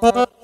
Bye.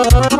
Oh.